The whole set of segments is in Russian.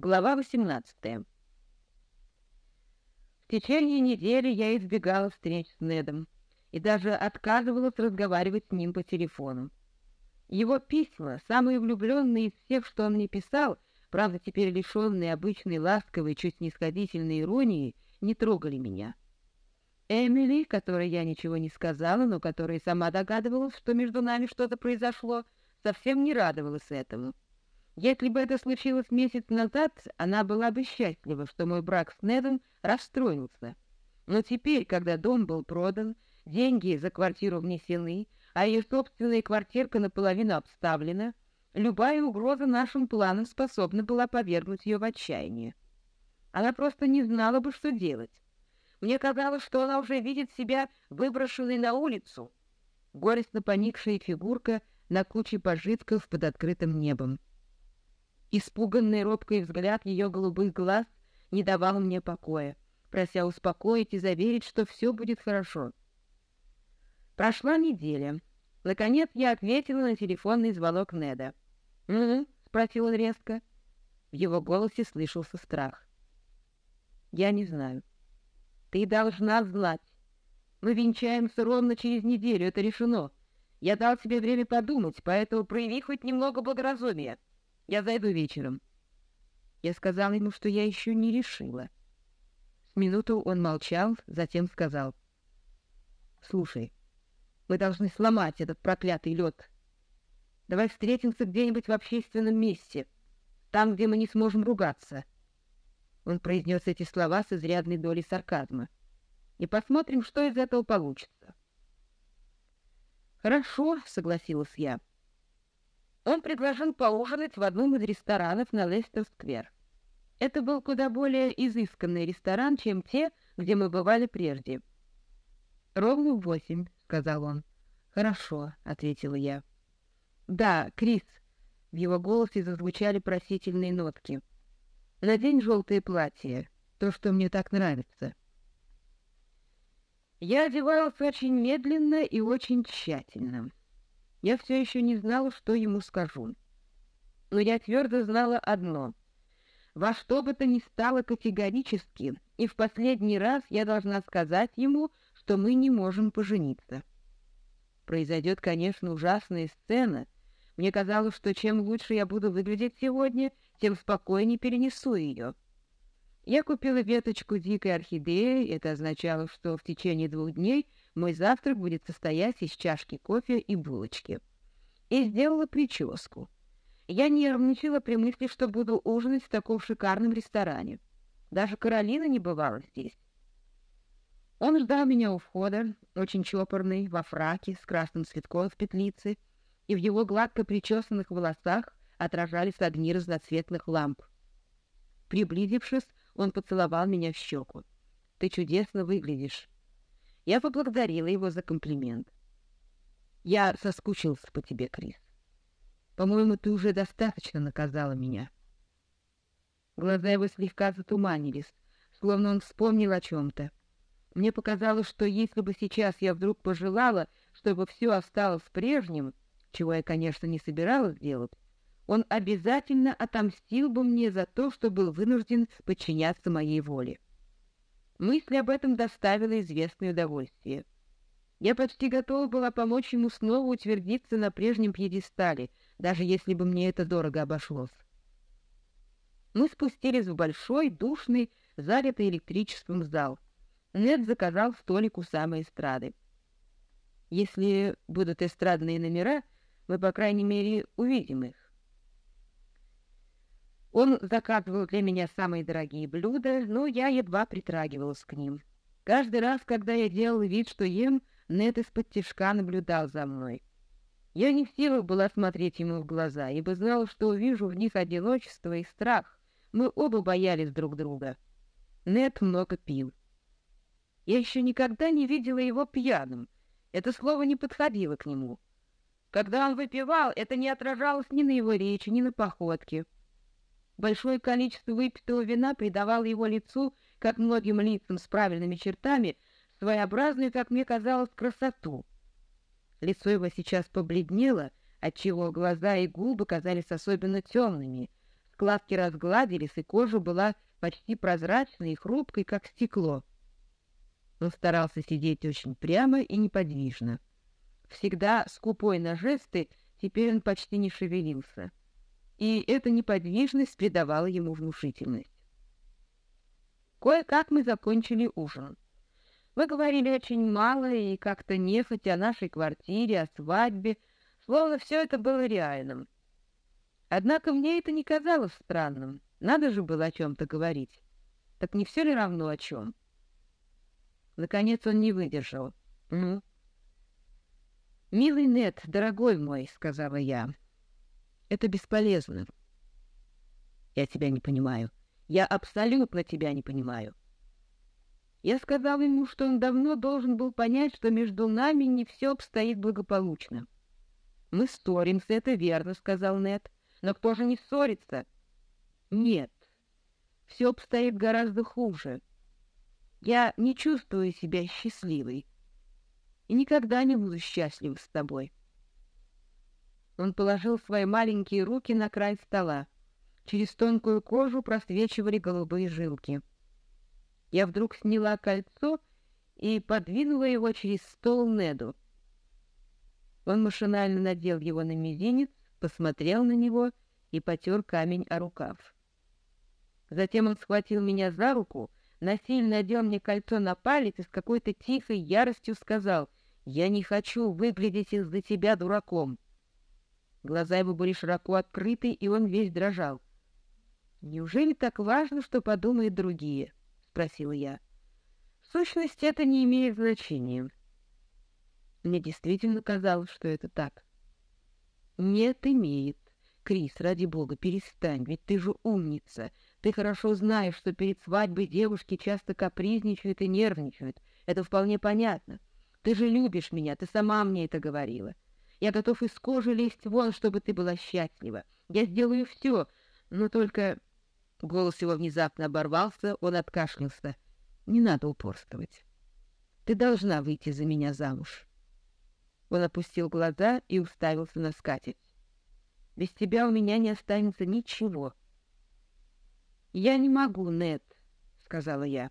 Глава 18. В течение недели я избегала встреч с Недом и даже отказывалась разговаривать с ним по телефону. Его письма, самые влюбленные из всех, что он мне писал, правда, теперь лишенные обычной ласковой, чуть снисходительной иронии, не трогали меня. Эмили, которой я ничего не сказала, но которая сама догадывалась, что между нами что-то произошло, совсем не радовалась этому. Если бы это случилось месяц назад, она была бы счастлива, что мой брак с Недом расстроился. Но теперь, когда дом был продан, деньги за квартиру внесены, а ее собственная квартирка наполовину обставлена, любая угроза нашим планам способна была повергнуть ее в отчаяние. Она просто не знала бы, что делать. Мне казалось, что она уже видит себя выброшенной на улицу. Горестно поникшая фигурка на куче пожитков под открытым небом. Испуганный робкий взгляд ее голубых глаз не давал мне покоя, прося успокоить и заверить, что все будет хорошо. Прошла неделя. Наконец я ответила на телефонный звонок Неда. «Угу», — спросил он резко. В его голосе слышался страх. «Я не знаю. Ты должна знать. Мы венчаемся ровно через неделю, это решено. Я дал тебе время подумать, поэтому прояви хоть немного благоразумия». Я зайду вечером. Я сказала ему, что я еще не решила. С минуту он молчал, затем сказал. «Слушай, мы должны сломать этот проклятый лед. Давай встретимся где-нибудь в общественном месте, там, где мы не сможем ругаться». Он произнес эти слова с изрядной долей сарказма. «И посмотрим, что из этого получится». «Хорошо», — согласилась я. Он предложил поужинать в одном из ресторанов на Лестер-сквер. Это был куда более изысканный ресторан, чем те, где мы бывали прежде. «Ровно в восемь», — сказал он. «Хорошо», — ответила я. «Да, Крис», — в его голосе зазвучали просительные нотки. «Надень желтое платье, то, что мне так нравится». Я одевалась очень медленно и очень тщательно. Я все еще не знала, что ему скажу. Но я твердо знала одно. Во что бы то ни стало категорически, и в последний раз я должна сказать ему, что мы не можем пожениться. Произойдет, конечно, ужасная сцена. Мне казалось, что чем лучше я буду выглядеть сегодня, тем спокойнее перенесу ее. Я купила веточку дикой орхидеи, это означало, что в течение двух дней мой завтрак будет состоять из чашки кофе и булочки. И сделала прическу. Я нервничала при мысли, что буду ужинать в таком шикарном ресторане. Даже Каролина не бывала здесь. Он ждал меня у входа, очень чопорный, во фраке, с красным цветком в петлице, и в его гладко причесанных волосах отражались огни разноцветных ламп. Приблизившись, он поцеловал меня в щеку. «Ты чудесно выглядишь». Я поблагодарила его за комплимент. «Я соскучился по тебе, Крис. По-моему, ты уже достаточно наказала меня». Глаза его слегка затуманились, словно он вспомнил о чем-то. Мне показалось, что если бы сейчас я вдруг пожелала, чтобы все осталось прежним, чего я, конечно, не собиралась делать, он обязательно отомстил бы мне за то, что был вынужден подчиняться моей воле. Мысль об этом доставила известное удовольствие. Я почти готова была помочь ему снова утвердиться на прежнем пьедестале, даже если бы мне это дорого обошлось. Мы спустились в большой, душный, залитый электричеством зал. Нед заказал столик у самой эстрады. Если будут эстрадные номера, мы, по крайней мере, увидим их. Он заказывал для меня самые дорогие блюда, но я едва притрагивалась к ним. Каждый раз, когда я делала вид, что ем, Нет из-под тишка наблюдал за мной. Я не в силах была смотреть ему в глаза, ибо знала, что увижу в них одиночество и страх. Мы оба боялись друг друга. Нет много пил. Я еще никогда не видела его пьяным. Это слово не подходило к нему. Когда он выпивал, это не отражалось ни на его речи, ни на походке. Большое количество выпитого вина придавало его лицу, как многим лицам с правильными чертами, своеобразную, как мне казалось, красоту. Лицо его сейчас побледнело, отчего глаза и губы казались особенно темными, Складки разгладились, и кожа была почти прозрачной и хрупкой, как стекло. Он старался сидеть очень прямо и неподвижно. Всегда скупой на жесты, теперь он почти не шевелился. И эта неподвижность придавала ему внушительность. Кое-как мы закончили ужин. Мы говорили очень мало и как-то нехотя о нашей квартире, о свадьбе, словно все это было реальным. Однако мне это не казалось странным. Надо же было о чем-то говорить. Так не все ли равно о чем? Наконец он не выдержал. «Ну?» «Милый Нет, дорогой мой», — сказала я, — «это бесполезно». «Я тебя не понимаю. Я абсолютно тебя не понимаю». Я сказал ему, что он давно должен был понять, что между нами не все обстоит благополучно. «Мы ссоримся, это верно», — сказал Нет. «Но кто же не ссорится?» «Нет, все обстоит гораздо хуже. Я не чувствую себя счастливой и никогда не буду счастлив с тобой». Он положил свои маленькие руки на край стола. Через тонкую кожу просвечивали голубые жилки. Я вдруг сняла кольцо и подвинула его через стол Неду. Он машинально надел его на мизинец, посмотрел на него и потер камень о рукав. Затем он схватил меня за руку, насильно надел мне кольцо на палец и с какой-то тихой яростью сказал «Я не хочу выглядеть из-за тебя дураком». Глаза его были широко открыты, и он весь дрожал. «Неужели так важно, что подумают другие?» спросила я. В сущности, это не имеет значения. Мне действительно казалось, что это так. Нет, имеет. Крис, ради бога, перестань, ведь ты же умница. Ты хорошо знаешь, что перед свадьбой девушки часто капризничают и нервничают. Это вполне понятно. Ты же любишь меня, ты сама мне это говорила. Я готов из кожи лезть вон, чтобы ты была счастлива. Я сделаю все, но только Голос его внезапно оборвался, он откашлялся. «Не надо упорствовать. Ты должна выйти за меня замуж». Он опустил глаза и уставился на скатерть. «Без тебя у меня не останется ничего». «Я не могу, Нет, сказала я.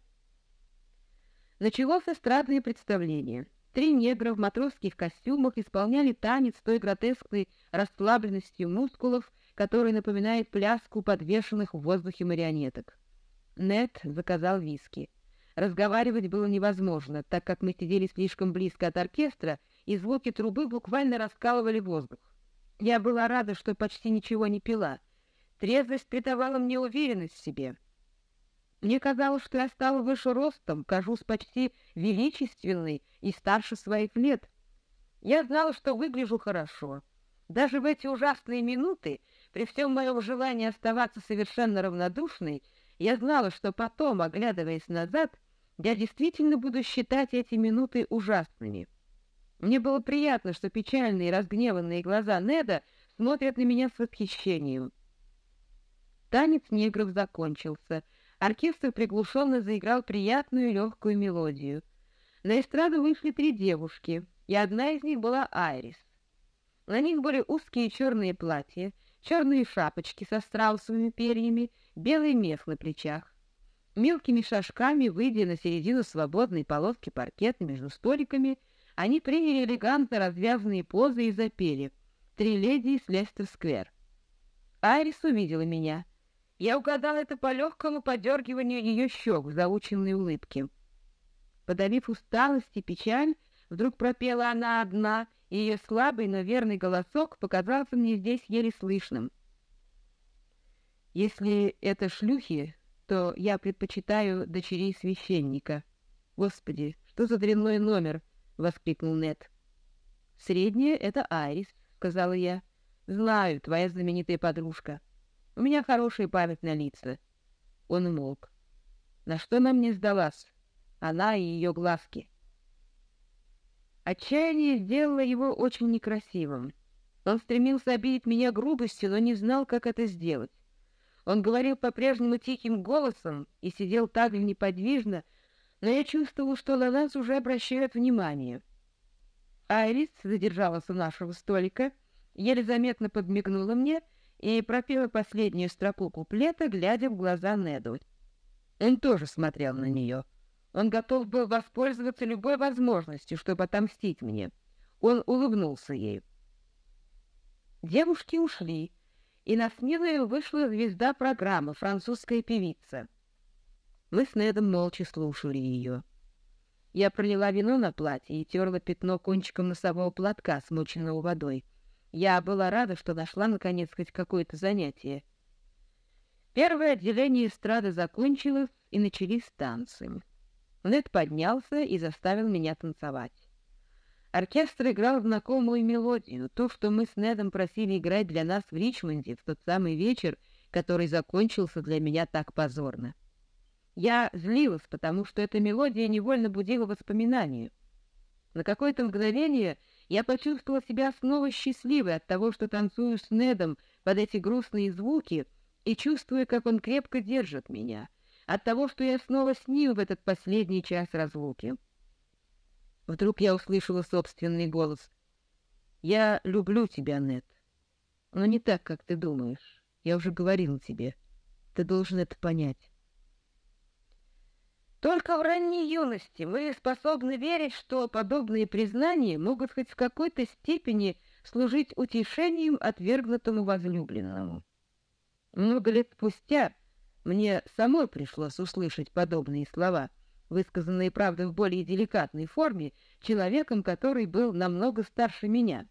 Началось эстрадное представление. Три негра в матросских костюмах исполняли танец той гротескной расслабленностью мускулов, который напоминает пляску подвешенных в воздухе марионеток. Нет заказал виски. Разговаривать было невозможно, так как мы сидели слишком близко от оркестра, и звуки трубы буквально раскалывали воздух. Я была рада, что почти ничего не пила. Трезвость придавала мне уверенность в себе. Мне казалось, что я стала выше ростом, кажусь почти величественной и старше своих лет. Я знала, что выгляжу хорошо. Даже в эти ужасные минуты при всем моем желании оставаться совершенно равнодушной, я знала, что потом, оглядываясь назад, я действительно буду считать эти минуты ужасными. Мне было приятно, что печальные разгневанные глаза Неда смотрят на меня с восхищением. Танец негров закончился. Оркестр приглушенно заиграл приятную легкую мелодию. На эстраду вышли три девушки, и одна из них была Айрис. На них были узкие черные платья, черные шапочки со страусовыми перьями, белый мех на плечах. Мелкими шажками, выйдя на середину свободной полоски паркета между столиками, они приняли элегантно развязанные позы и запели «Три леди из Лестер-сквер». Айрис увидела меня. Я угадал это по легкому подергиванию ее щек в заученной улыбке. Подавив усталость и печаль, вдруг пропела она одна — и ее слабый, но верный голосок показался мне здесь еле слышным. Если это шлюхи, то я предпочитаю дочерей священника. Господи, что за дрянной номер? — воскликнул Нет. Средняя — это Айрис, — сказала я. Знаю, твоя знаменитая подружка. У меня хорошая память на лица. Он умолк. На что она мне сдалась? Она и ее глазки. Отчаяние сделало его очень некрасивым. Он стремился обидеть меня грубостью, но не знал, как это сделать. Он говорил по-прежнему тихим голосом и сидел так же неподвижно, но я чувствовал, что на нас уже обращают внимание. Айрис задержалась у нашего столика, еле заметно подмигнула мне и пропела последнюю строку куплета, глядя в глаза Неду. Он тоже смотрел на нее. Он готов был воспользоваться любой возможностью, чтобы отомстить мне. Он улыбнулся ей. Девушки ушли, и на смену вышла звезда программы, французская певица. Мы с Недом молча слушали ее. Я пролила вино на платье и терла пятно кончиком носового платка, смоченного водой. Я была рада, что нашла, наконец, хоть какое-то занятие. Первое отделение эстрады закончилось, и начались танцы. Нед поднялся и заставил меня танцевать. Оркестр играл знакомую мелодию, то, что мы с Недом просили играть для нас в Ричмонде в тот самый вечер, который закончился для меня так позорно. Я злилась, потому что эта мелодия невольно будила воспоминания. На какое-то мгновение я почувствовала себя снова счастливой от того, что танцую с Недом под эти грустные звуки и чувствую, как он крепко держит меня, от того, что я снова с ним в этот последний час разлуки. Вдруг я услышала собственный голос. «Я люблю тебя, Нед, но не так, как ты думаешь. Я уже говорил тебе. Ты должен это понять». Только в ранней юности мы способны верить, что подобные признания могут хоть в какой-то степени служить утешением отвергнутому возлюбленному. Много лет спустя мне самой пришлось услышать подобные слова — высказанные, правда, в более деликатной форме, человеком, который был намного старше меня.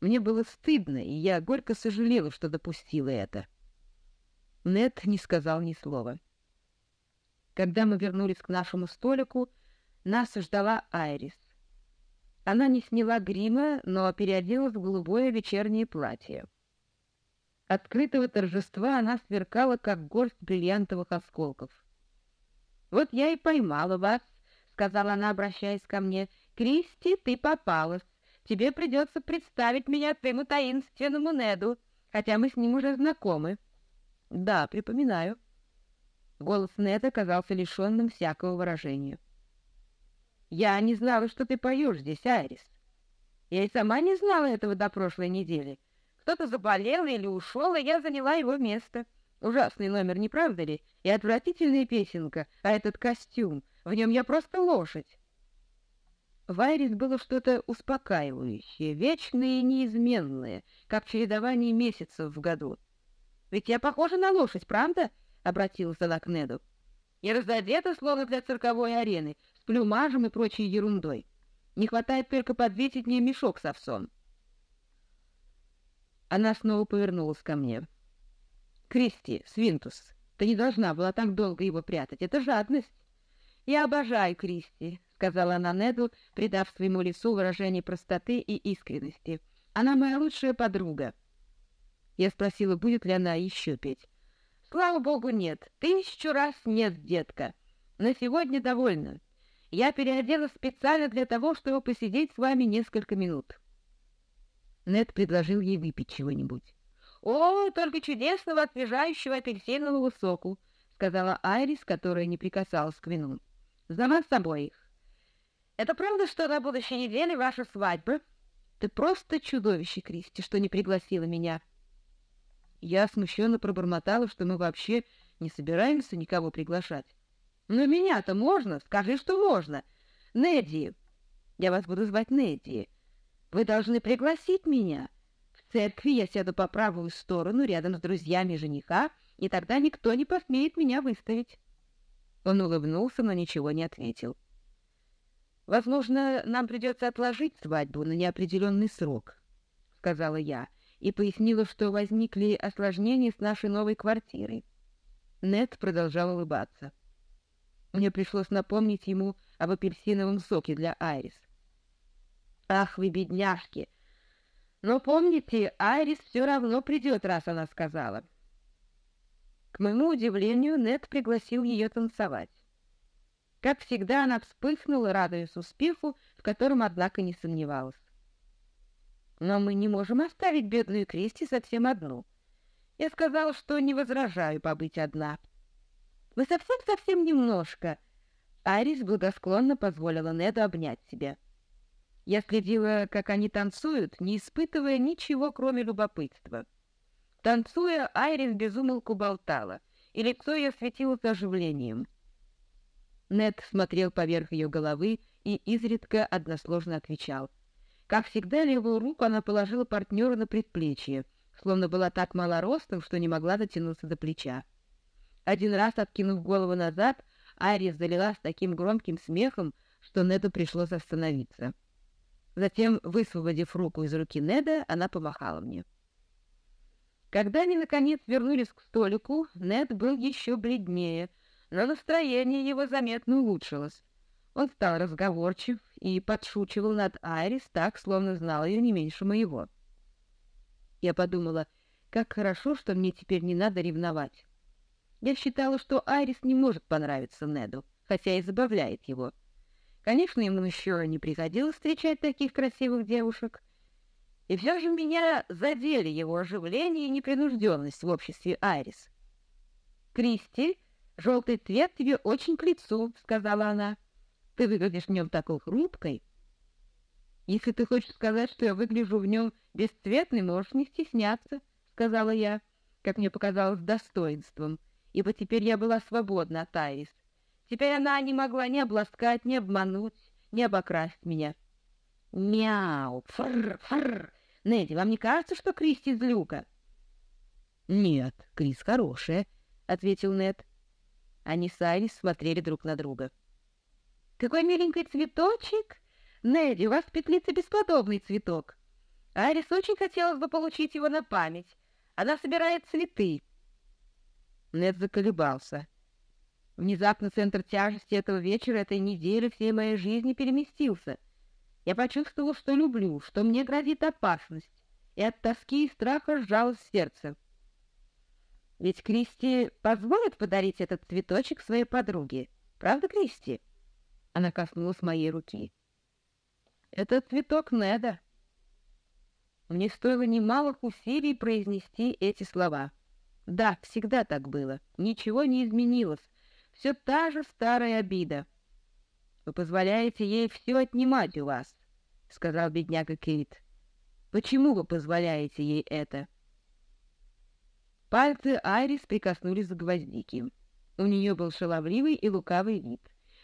Мне было стыдно, и я горько сожалела, что допустила это. Нет не сказал ни слова. Когда мы вернулись к нашему столику, нас ждала Айрис. Она не сняла грима, но переоделась в голубое вечернее платье. Открытого торжества она сверкала, как горсть бриллиантовых осколков. «Вот я и поймала вас», — сказала она, обращаясь ко мне. «Кристи, ты попалась. Тебе придется представить меня твоему таинственному Неду, хотя мы с ним уже знакомы». «Да, припоминаю». Голос Неда казался лишенным всякого выражения. «Я не знала, что ты поешь здесь, Айрис. Я и сама не знала этого до прошлой недели. Кто-то заболел или ушел, и я заняла его место». Ужасный номер, не правда ли? И отвратительная песенка, а этот костюм, в нем я просто лошадь. В Айрис было что-то успокаивающее, вечное и неизменное, как чередование месяцев в году. «Ведь я похожа на лошадь, правда?» — обратилась она к Неду. «Я разодета, словно для цирковой арены, с плюмажем и прочей ерундой. Не хватает только подвесить мне мешок с овсом». Она снова повернулась ко мне. Кристи, Свинтус, ты не должна была так долго его прятать. Это жадность. Я обожаю Кристи, сказала она Неду, придав своему лицу выражение простоты и искренности. Она моя лучшая подруга. Я спросила, будет ли она еще петь. Слава богу, нет. Тысячу раз нет, детка. На сегодня довольна. Я переоделась специально для того, чтобы посидеть с вами несколько минут. Нед предложил ей выпить чего-нибудь. «О, только чудесного освежающего апельсинового соку», — сказала Айрис, которая не прикасалась к вину. «За нас обоих. Это правда, что на будущей неделе ваша свадьба? Ты просто чудовище, Кристи, что не пригласила меня». Я смущенно пробормотала, что мы вообще не собираемся никого приглашать. «Но меня-то можно, скажи, что можно. Недди, я вас буду звать Недди, вы должны пригласить меня» церкви я сяду по правую сторону, рядом с друзьями жениха, и тогда никто не посмеет меня выставить. Он улыбнулся, но ничего не ответил. «Возможно, нам придется отложить свадьбу на неопределенный срок», — сказала я, и пояснила, что возникли осложнения с нашей новой квартирой. Нед продолжал улыбаться. Мне пришлось напомнить ему об апельсиновом соке для Айрис. «Ах вы, бедняжки!» Но помните, Айрис все равно придет, раз она сказала. К моему удивлению, Нед пригласил ее танцевать. Как всегда, она вспыхнула, радуясь успеху, в котором, однако, не сомневалась. Но мы не можем оставить бедную Кристи совсем одну. Я сказала, что не возражаю побыть одна. Вы совсем-совсем немножко. Айрис благосклонно позволила Неду обнять себя. Я следила, как они танцуют, не испытывая ничего, кроме любопытства. Танцуя, Айрис безумолку болтала, и лицо ее светилось оживлением. Нед смотрел поверх ее головы и изредка односложно отвечал. Как всегда, левую руку она положила партнеру на предплечье, словно была так мало ростом, что не могла дотянуться до плеча. Один раз, откинув голову назад, Айрис залилась таким громким смехом, что Неду пришлось остановиться. Затем, высвободив руку из руки Неда, она помахала мне. Когда они, наконец, вернулись к столику, Нед был еще бледнее, но настроение его заметно улучшилось. Он стал разговорчив и подшучивал над Айрис так, словно знал ее не меньше моего. Я подумала, как хорошо, что мне теперь не надо ревновать. Я считала, что Айрис не может понравиться Неду, хотя и забавляет его. Конечно, ему еще не приходилось встречать таких красивых девушек, и все же меня задели его оживление и непринужденность в обществе Айрис. «Кристи, желтый цвет тебе очень к лицу», — сказала она. «Ты выглядишь в нем такой хрупкой». «Если ты хочешь сказать, что я выгляжу в нем бесцветной, можешь не стесняться», — сказала я, как мне показалось, достоинством, ибо теперь я была свободна от Айрис. Теперь она не могла ни обласкать, ни обмануть, ни обокрасть меня. «Мяу! Фрр! Фрр! Неди, вам не кажется, что Кристи злюка?» «Нет, Крис хорошая», — ответил Нед. Они с Айрис смотрели друг на друга. «Какой миленький цветочек! Неди, у вас в петлице бесподобный цветок. Айрис очень хотелось бы получить его на память. Она собирает цветы». Нед заколебался. Внезапно центр тяжести этого вечера, этой недели, всей моей жизни переместился — я почувствовал, что люблю, что мне грозит опасность, и от тоски и страха сжалось сердце. Ведь Кристи позволит подарить этот цветочек своей подруге. Правда, Кристи? Она коснулась моей руки. Это цветок Неда. Мне стоило немалых усилий произнести эти слова. Да, всегда так было. Ничего не изменилось. Все та же старая обида. Вы позволяете ей все отнимать у вас, — сказал бедняга Кейт. Почему вы позволяете ей это? Пальцы Айрис прикоснулись к гвоздике. У нее был шаловливый и лукавый вид,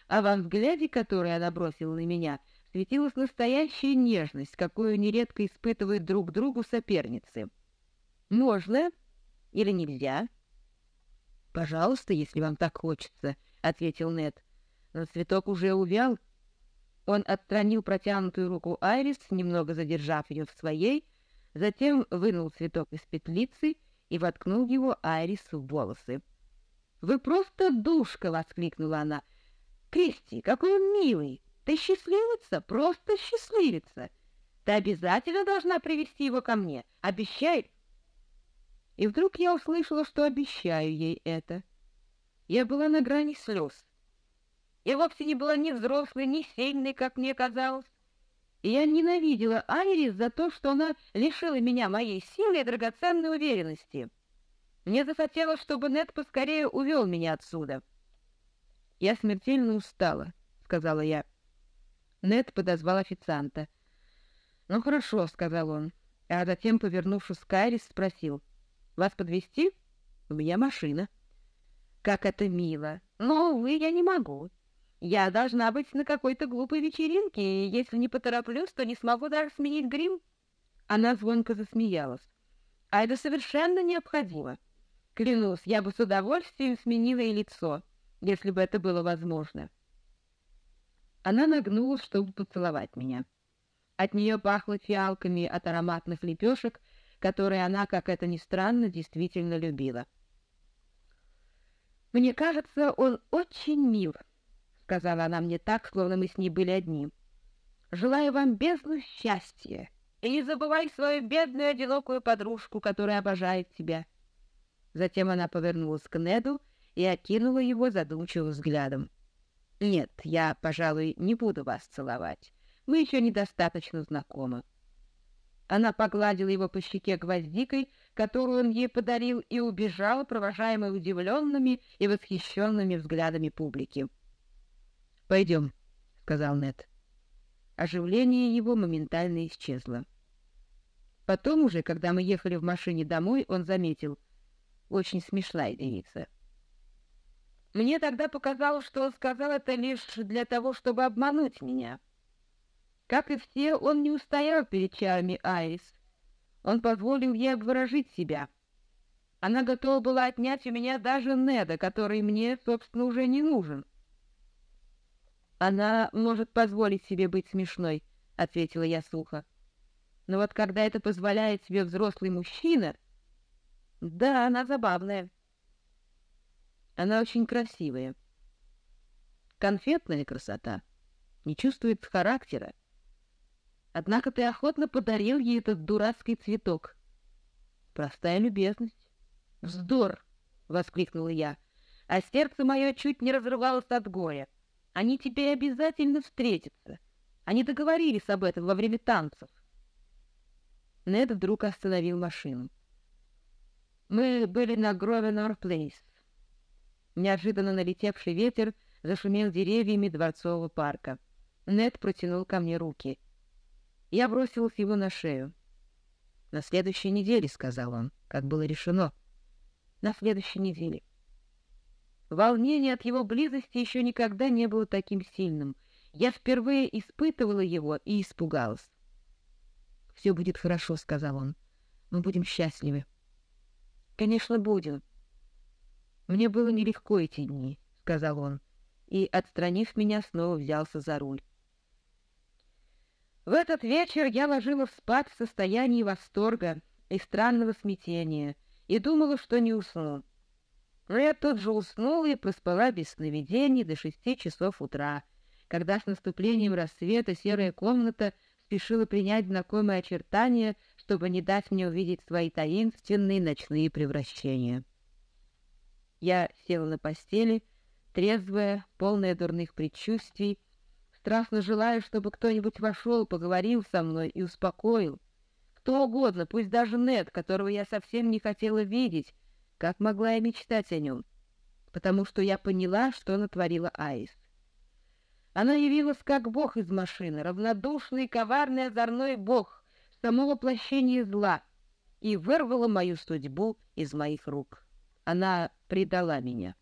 а во взгляде, который она бросила на меня, светилась настоящая нежность, какую нередко испытывают друг другу соперницы. «Можно или нельзя?» «Пожалуйста, если вам так хочется», — ответил Нед но цветок уже увял. Он отстранил протянутую руку Айрис, немного задержав ее в своей, затем вынул цветок из петлицы и воткнул его Айрис в волосы. «Вы просто душка!» — воскликнула она. «Кристи, какой он милый! Ты счастливица, просто счастливица! Ты обязательно должна привести его ко мне, обещай!» И вдруг я услышала, что обещаю ей это. Я была на грани слез. Я вовсе не была ни взрослой, ни сильной, как мне казалось. И я ненавидела Айрис за то, что она лишила меня моей силы и драгоценной уверенности. Мне захотелось, чтобы Нед поскорее увел меня отсюда. «Я смертельно устала», — сказала я. Нед подозвал официанта. «Ну хорошо», — сказал он, а затем, повернувшись к Айрис, спросил. «Вас подвезти? У меня машина». «Как это мило! Но, увы, я не могу. Я должна быть на какой-то глупой вечеринке, и если не потороплюсь, то не смогу даже сменить грим. Она звонко засмеялась. А это совершенно необходимо. Клянусь, я бы с удовольствием сменила и лицо, если бы это было возможно. Она нагнулась, чтобы поцеловать меня. От нее пахло фиалками от ароматных лепешек, которые она, как это ни странно, действительно любила. Мне кажется, он очень мил, сказала она мне так, словно мы с ней были одни. Желаю вам бездну счастья, и не забывай свою бедную одинокую подружку, которая обожает тебя. Затем она повернулась к Неду и окинула его задумчивым взглядом. «Нет, я, пожалуй, не буду вас целовать. Мы еще недостаточно знакомы». Она погладила его по щеке гвоздикой, которую он ей подарил, и убежала, провожаемая удивленными и восхищенными взглядами публики. «Пойдем», — сказал Нед. Оживление его моментально исчезло. Потом уже, когда мы ехали в машине домой, он заметил. Очень смешная девица. Мне тогда показалось, что он сказал это лишь для того, чтобы обмануть меня. Как и все, он не устоял перед чарами Айрис. Он позволил ей обворожить себя. Она готова была отнять у меня даже Неда, который мне, собственно, уже не нужен. «Она может позволить себе быть смешной», — ответила я сухо. «Но вот когда это позволяет себе взрослый мужчина...» «Да, она забавная». «Она очень красивая». «Конфетная красота. Не чувствует характера. Однако ты охотно подарил ей этот дурацкий цветок. Простая любезность. Вздор! — воскликнула я. А сердце мое чуть не разрывалось от горя. Они теперь обязательно встретятся. Они договорились об этом во время танцев. Нед вдруг остановил машину. Мы были на Гровенор Плейс. Неожиданно налетевший ветер зашумел деревьями дворцового парка. Нед протянул ко мне руки — я бросилась его на шею. «На следующей неделе», — сказал он, как было решено. «На следующей неделе». Волнение от его близости еще никогда не было таким сильным. Я впервые испытывала его и испугалась. «Все будет хорошо», — сказал он. «Мы будем счастливы». «Конечно, будем». «Мне было нелегко эти дни», — сказал он, и, отстранив меня, снова взялся за руль. В этот вечер я ложилась спать в состоянии восторга и странного смятения и думала, что не усну. Но я тут же уснула и проспала без сновидений до шести часов утра, когда с наступлением рассвета серая комната спешила принять знакомые очертания, чтобы не дать мне увидеть свои таинственные ночные превращения. Я села на постели, трезвая, полная дурных предчувствий, страстно желая, чтобы кто-нибудь вошел, поговорил со мной и успокоил. Кто угодно, пусть даже Нед, которого я совсем не хотела видеть, как могла я мечтать о нем, потому что я поняла, что натворила Айс. Она явилась как бог из машины, равнодушный, коварный, озорной бог, само воплощение зла, и вырвала мою судьбу из моих рук. Она предала меня.